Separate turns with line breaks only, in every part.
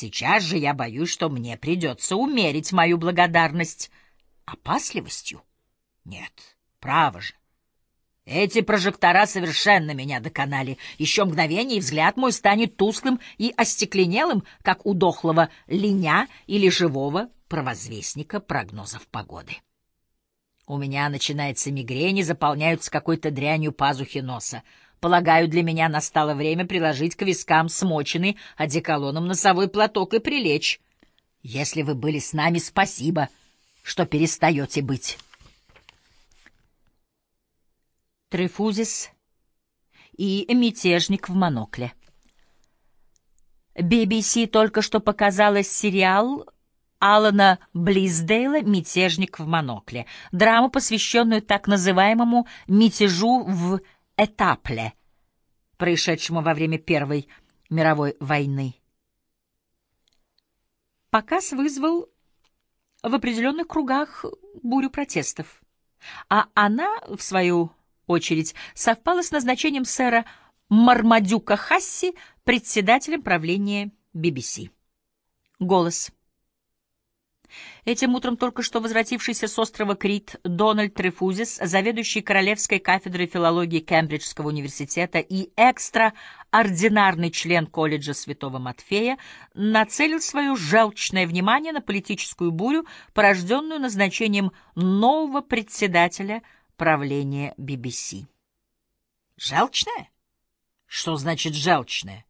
Сейчас же я боюсь, что мне придется умерить мою благодарность опасливостью. Нет, право же. Эти прожектора совершенно меня доконали. Еще мгновение, и взгляд мой станет тусклым и остекленелым, как у дохлого линя или живого провозвестника прогнозов погоды. У меня начинается мигрень и заполняются какой-то дрянью пазухи носа. Полагаю, для меня настало время приложить к вискам смоченный одеколоном носовой платок и прилечь. Если вы были с нами, спасибо, что перестаете быть.
Трифузис и мятежник в монокле. BBC только что показала сериал Алана Близдейла «Мятежник в монокле», драму, посвященную так называемому «мятежу в Этапле», происшедшему во время Первой мировой войны. Показ вызвал в определенных кругах бурю протестов, а она, в свою очередь совпала с назначением сэра Мармадюка Хасси председателем правления BBC. Голос. Этим утром только что возвратившийся с острова Крит Дональд Трефузис, заведующий Королевской кафедрой филологии Кембриджского университета и экстраординарный член колледжа Святого Матфея, нацелил свое желчное внимание на политическую бурю, порожденную назначением нового председателя – правления BBC.
Желчное? Что значит желчное?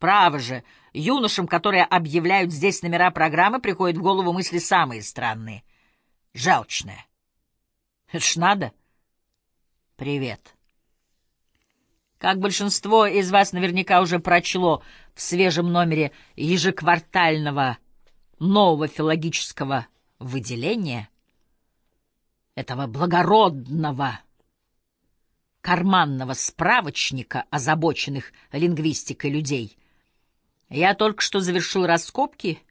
Право же, юношам, которые объявляют здесь номера программы, приходят в голову мысли самые странные. Желчное. Это ж надо. Привет. Как большинство из вас наверняка уже прочло в свежем номере ежеквартального нового филологического выделения, этого благородного карманного справочника озабоченных лингвистикой людей. Я только что завершил раскопки,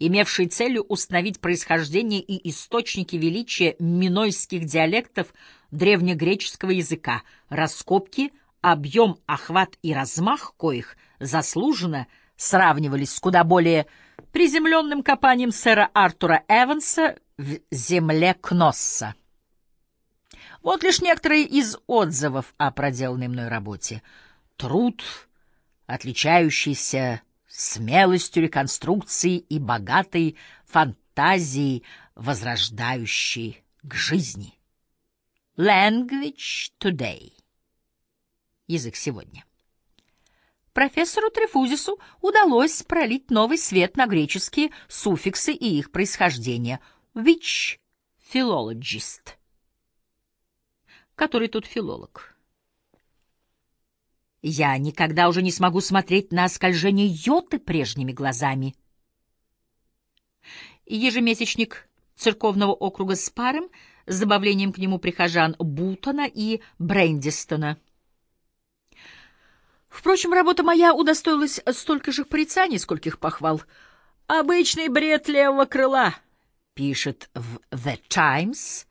имевшие целью установить происхождение и источники величия минойских диалектов древнегреческого языка. Раскопки, объем, охват и размах коих заслуженно сравнивались с куда более приземленным копанием сэра Артура Эванса в земле Кносса. Вот лишь некоторые из отзывов о проделанной мной работе. Труд, отличающийся смелостью реконструкции и богатой фантазией, возрождающей к жизни. Language Today. Язык сегодня.
Профессору Трефузису удалось пролить новый свет на греческие суффиксы и их происхождение — which philologist? Который тут филолог? Я никогда уже не смогу смотреть на скольжение йоты прежними глазами. Ежемесячник церковного округа с паром с добавлением к нему прихожан Бутона и Брендистона. Впрочем, работа моя удостоилась столько же порицаний, скольких похвал. Обычный бред левого крыла — пишет в «The Times»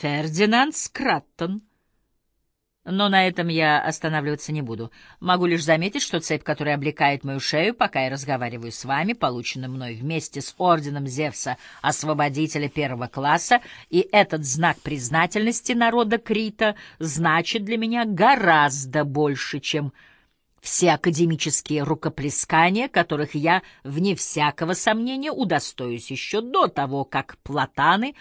Фердинанд Скраттон. Но на этом я останавливаться не буду. Могу лишь заметить, что цепь, которая облекает мою шею, пока я разговариваю с вами, получена мной вместе с орденом Зевса, освободителя первого класса, и этот знак признательности народа Крита значит для меня гораздо больше, чем все академические рукоплескания, которых я, вне всякого сомнения, удостоюсь еще до того, как платаны